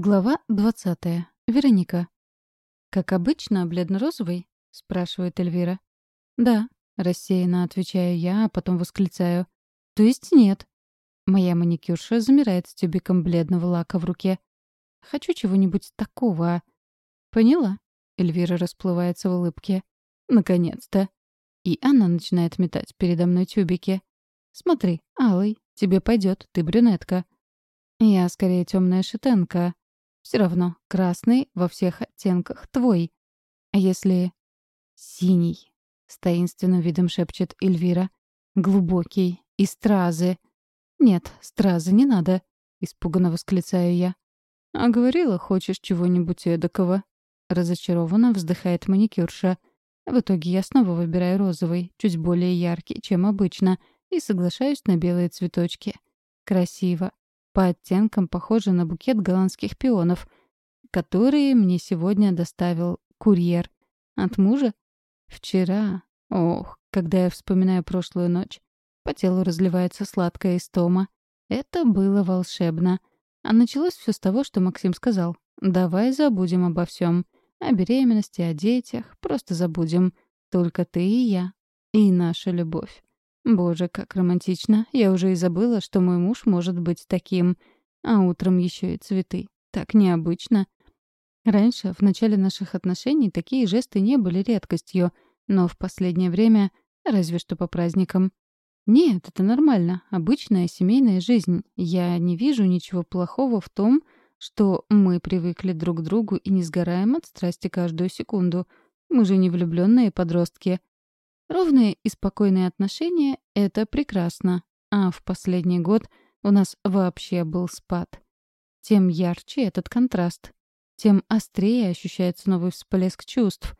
Глава двадцатая. Вероника. «Как обычно, бледно-розовый?» — спрашивает Эльвира. «Да», — рассеянно отвечаю я, а потом восклицаю. «То есть нет?» Моя маникюрша замирает с тюбиком бледного лака в руке. «Хочу чего-нибудь такого». «Поняла?» — Эльвира расплывается в улыбке. «Наконец-то!» И она начинает метать передо мной тюбики. «Смотри, алый, тебе пойдет, ты брюнетка». «Я скорее темная шитенка», все равно, красный во всех оттенках твой. А если... Синий, с таинственным видом шепчет Эльвира. Глубокий, и стразы. Нет, стразы не надо, испуганно восклицаю я. А говорила, хочешь чего-нибудь эдакого. Разочарованно вздыхает маникюрша. В итоге я снова выбираю розовый, чуть более яркий, чем обычно, и соглашаюсь на белые цветочки. Красиво. По оттенкам похоже на букет голландских пионов, которые мне сегодня доставил курьер. От мужа? Вчера. Ох, когда я вспоминаю прошлую ночь. По телу разливается сладкая истома. Это было волшебно. А началось все с того, что Максим сказал. «Давай забудем обо всем. О беременности, о детях. Просто забудем. Только ты и я. И наша любовь. Боже, как романтично. Я уже и забыла, что мой муж может быть таким. А утром еще и цветы. Так необычно. Раньше, в начале наших отношений, такие жесты не были редкостью, но в последнее время разве что по праздникам. Нет, это нормально, обычная семейная жизнь. Я не вижу ничего плохого в том, что мы привыкли друг к другу и не сгораем от страсти каждую секунду. Мы же не влюбленные подростки. Ровные и спокойные отношения — это прекрасно. А в последний год у нас вообще был спад. Тем ярче этот контраст. Тем острее ощущается новый всплеск чувств.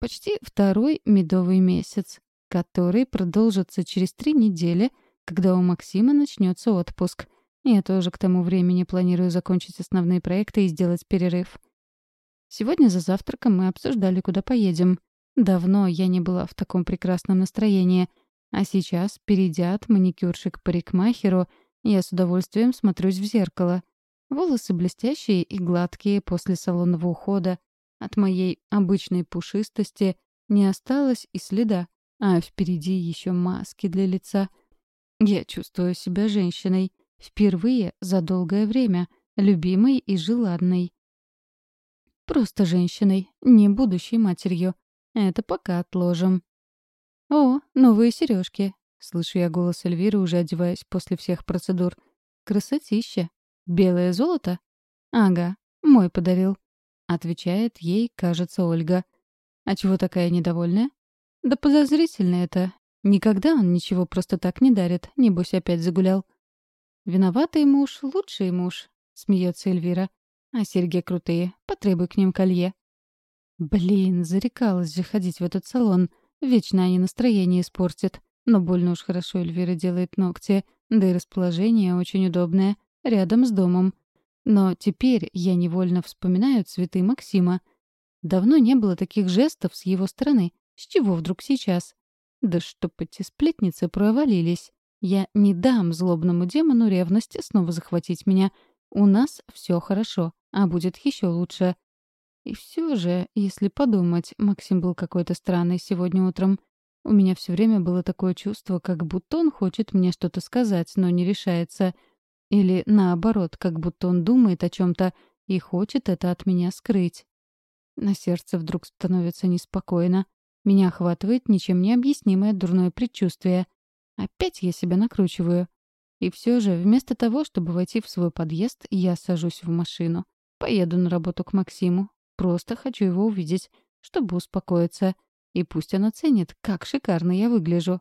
Почти второй медовый месяц, который продолжится через три недели, когда у Максима начнется отпуск. Я тоже к тому времени планирую закончить основные проекты и сделать перерыв. Сегодня за завтраком мы обсуждали, куда поедем — Давно я не была в таком прекрасном настроении, а сейчас, перейдя от маникюрши к парикмахеру, я с удовольствием смотрюсь в зеркало. Волосы блестящие и гладкие после салонного ухода. От моей обычной пушистости не осталось и следа, а впереди еще маски для лица. Я чувствую себя женщиной. Впервые за долгое время. Любимой и желанной. Просто женщиной, не будущей матерью. Это пока отложим. О, новые сережки. Слышу я голос Эльвиры, уже одеваясь после всех процедур. Красотища. Белое золото? Ага, мой подарил. Отвечает ей, кажется, Ольга. А чего такая недовольная? Да подозрительно это. Никогда он ничего просто так не дарит. Небось, опять загулял. Виноватый муж — лучший муж, смеется Эльвира. А серьги крутые. Потребуй к ним колье. Блин, зарекалась же ходить в этот салон. Вечно они настроение испортят. Но больно уж хорошо Эльвира делает ногти. Да и расположение очень удобное. Рядом с домом. Но теперь я невольно вспоминаю цветы Максима. Давно не было таких жестов с его стороны. С чего вдруг сейчас? Да чтоб эти сплетницы провалились. Я не дам злобному демону ревности снова захватить меня. У нас все хорошо, а будет еще лучше. И все же, если подумать, Максим был какой-то странный сегодня утром. У меня все время было такое чувство, как будто он хочет мне что-то сказать, но не решается. Или наоборот, как будто он думает о чем-то и хочет это от меня скрыть. На сердце вдруг становится неспокойно. Меня охватывает ничем не объяснимое дурное предчувствие. Опять я себя накручиваю. И все же, вместо того, чтобы войти в свой подъезд, я сажусь в машину. Поеду на работу к Максиму. Просто хочу его увидеть, чтобы успокоиться. И пусть он оценит, как шикарно я выгляжу.